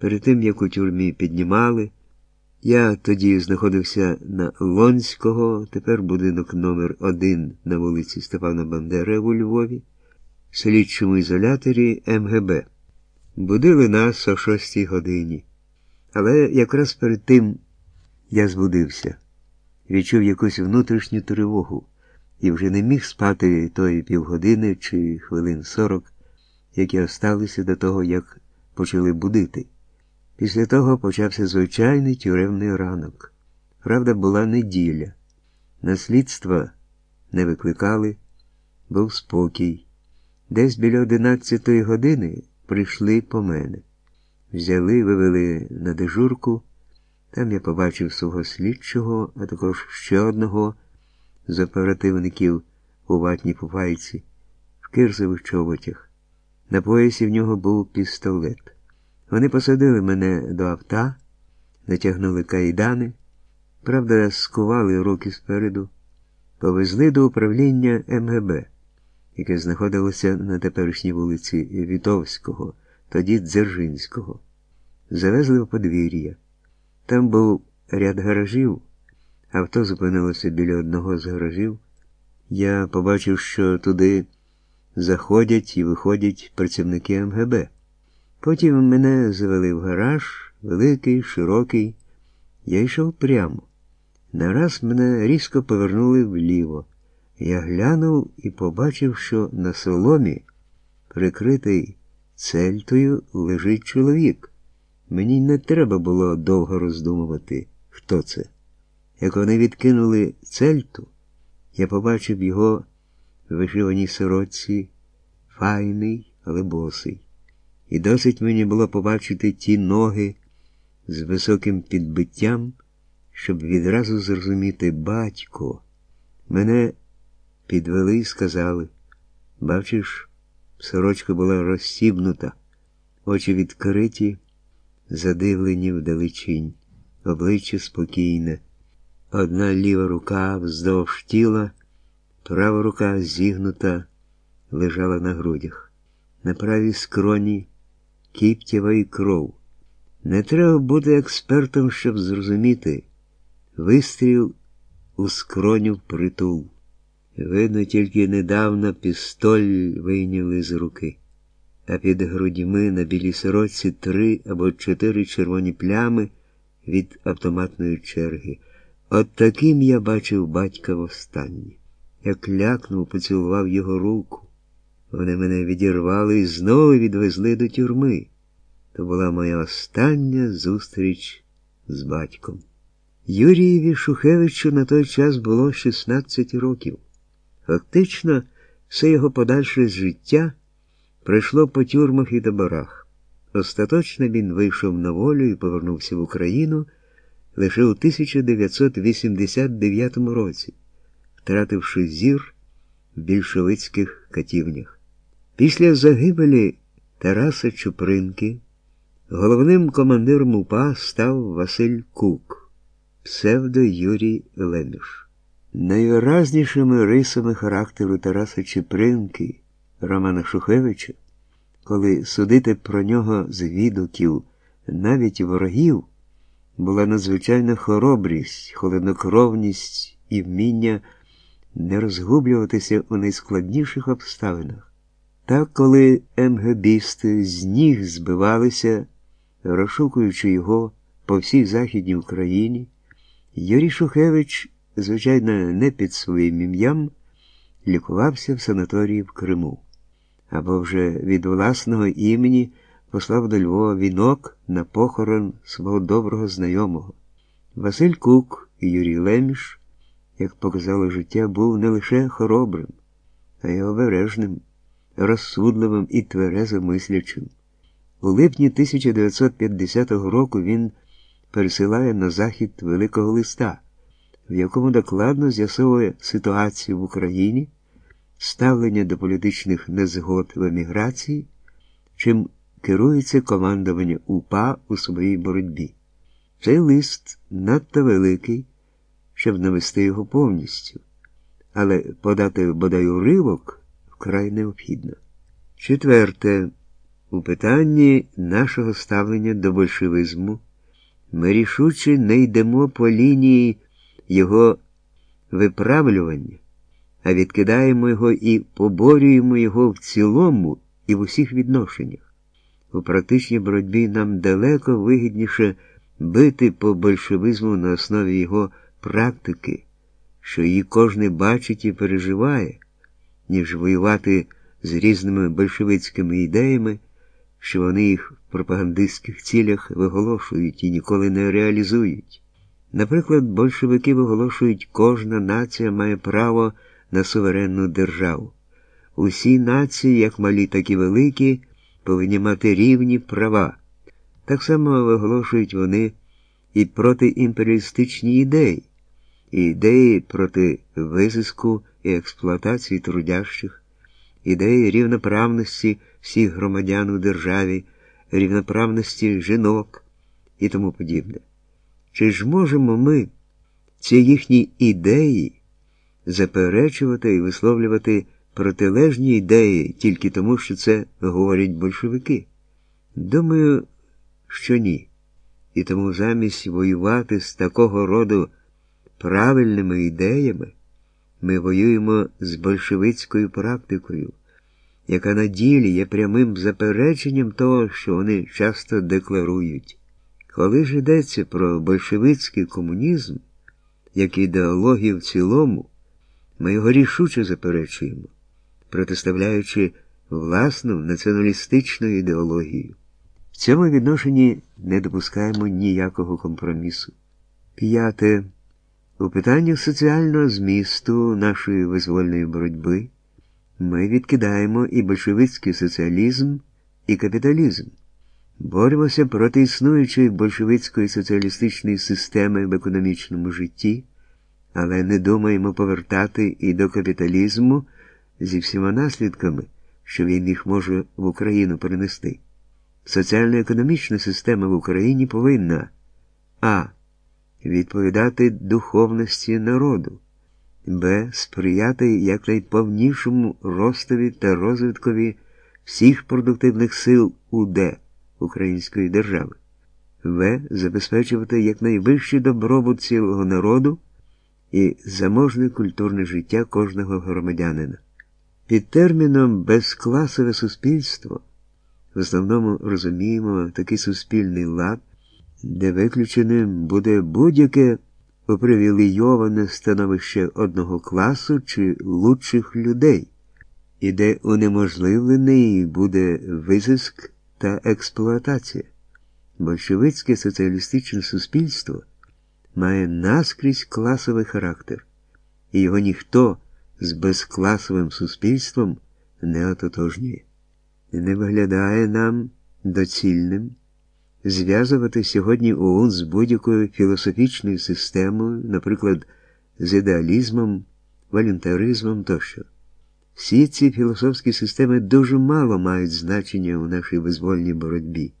Перед тим, як у тюрмі піднімали, я тоді знаходився на Лонського, тепер будинок номер 1 на вулиці Степана Бандери у Львові, слідчому ізоляторі МГБ. Будили нас о шостій годині. Але якраз перед тим я збудився, відчув якусь внутрішню тривогу і вже не міг спати тої півгодини чи хвилин сорок, які осталися до того, як почали будити. Після того почався звичайний тюремний ранок. Правда, була неділя. Наслідства не викликали, був спокій. Десь біля одинадцятої години прийшли по мене. Взяли, вивели на дежурку. Там я побачив свого слідчого, а також ще одного з оперативників у ватній пупайці, в кирзових чоботях. На поясі в нього був пістолет. Вони посадили мене до авто, натягнули кайдани, правда, скували руки спереду, повезли до управління МГБ, яке знаходилося на теперішній вулиці Вітовського, тоді Дзержинського. Завезли в подвір'я. Там був ряд гаражів, авто зупинилося біля одного з гаражів. Я побачив, що туди заходять і виходять працівники МГБ. Потім мене завели в гараж, великий, широкий. Я йшов прямо. Нараз мене різко повернули вліво. Я глянув і побачив, що на соломі, прикритий цельтою, лежить чоловік. Мені не треба було довго роздумувати, хто це. Як вони відкинули цельту, я побачив його в вишиваній сорочці, файний, але босий. І досить мені було побачити ті ноги з високим підбиттям, щоб відразу зрозуміти батько. Мене підвели і сказали, бачиш, сорочка була розсібнута, очі відкриті, задивлені вдалечінь, обличчя спокійне, одна ліва рука вздовж тіла, права рука зігнута, лежала на грудях. На правій скроні кіптєва і кров. Не треба бути експертом, щоб зрозуміти. Вистріл у скроню притул. Видно, тільки недавно пістоль вийняли з руки, а під грудьми на білій сорочці три або чотири червоні плями від автоматної черги. От таким я бачив батька востаннє. Як лякнув, поцілував його руку. Вони мене відірвали і знову відвезли до тюрми. То була моя остання зустріч з батьком. Юрієві Шухевичу на той час було 16 років. Фактично, все його подальше життя пройшло по тюрмах і таборах. Остаточно він вийшов на волю і повернувся в Україну лише у 1989 році, втративши зір в більшовицьких катівнях. Після загибелі Тараса Чупринки головним командиром УПА став Василь Кук, псевдо Юрій Леміш. Найвиразнішими рисами характеру Тараса Чупринки, Романа Шухевича, коли судити про нього з відгуків навіть ворогів, була надзвичайна хоробрість, холоднокровність і вміння не розгублюватися у найскладніших обставинах. Так, коли МГБісти з ніг збивалися, розшукуючи його по всій Західній Україні, Юрій Шухевич, звичайно, не під своїм ім'ям, лікувався в санаторії в Криму, або вже від власного імені послав до Львова вінок на похорон свого доброго знайомого. Василь Кук і Юрій Леміш, як показало життя, був не лише хоробрим, а й обережним розсудливим і тверезо мислячим. У липні 1950 року він пересилає на захід великого листа, в якому докладно з'ясовує ситуацію в Україні, ставлення до політичних незгод в еміграції, чим керується командування УПА у своїй боротьбі. Цей лист надто великий, щоб навести його повністю, але подати бодай уривок вкрай необхідно. Четверте, У питанні нашого ставлення до большевизму ми рішуче не йдемо по лінії його виправлювання, а відкидаємо його і поборюємо його в цілому і в усіх відношеннях. У практичній боротьбі нам далеко вигідніше бити по большевизму на основі його практики, що її кожний бачить і переживає, ніж воювати з різними большевицькими ідеями, що вони їх в пропагандистських цілях виголошують і ніколи не реалізують. Наприклад, большевики виголошують, кожна нація має право на суверенну державу. Усі нації, як малі, так і великі, повинні мати рівні права. Так само виголошують вони і проти імперіалістичні ідеї, ідеї проти визиску і експлуатації трудящих, ідеї рівноправності всіх громадян у державі, рівноправності жінок і тому подібне. Чи ж можемо ми ці їхні ідеї заперечувати і висловлювати протилежні ідеї тільки тому, що це говорять большевики? Думаю, що ні. І тому замість воювати з такого роду правильними ідеями ми воюємо з большевицькою практикою, яка на ділі є прямим запереченням того, що вони часто декларують. Коли ж йдеться про большевицький комунізм, як ідеологію в цілому, ми його рішуче заперечуємо, протиставляючи власну націоналістичну ідеологію. В цьому відношенні не допускаємо ніякого компромісу. П'яте. У питаннях соціального змісту нашої визвольної боротьби ми відкидаємо і большевицький соціалізм, і капіталізм. Боремося проти існуючої большевицької соціалістичної системи в економічному житті, але не думаємо повертати і до капіталізму зі всіма наслідками, що він їх може в Україну принести. Соціально-економічна система в Україні повинна а. Відповідати духовності народу, б. Сприяти якнайповнішому ростові та розвиткові всіх продуктивних сил УД Української держави, в. Забезпечувати якнайвищий добробут цілого народу і заможне культурне життя кожного громадянина. Під терміном безкласове суспільство в основному розуміємо такий суспільний лад, де виключеним буде будь-яке опривілейоване становище одного класу чи лучших людей, і де унеможливлений буде визиск та експлуатація. Большевицьке соціалістичне суспільство має наскрізь класовий характер, і його ніхто з безкласовим суспільством не ототожнює. Не виглядає нам доцільним зв'язувати сьогодні ОУН з будь-якою філософічною системою, наприклад, з ідеалізмом, волюнтаризмом тощо. Всі ці філософські системи дуже мало мають значення у нашій визвольній боротьбі.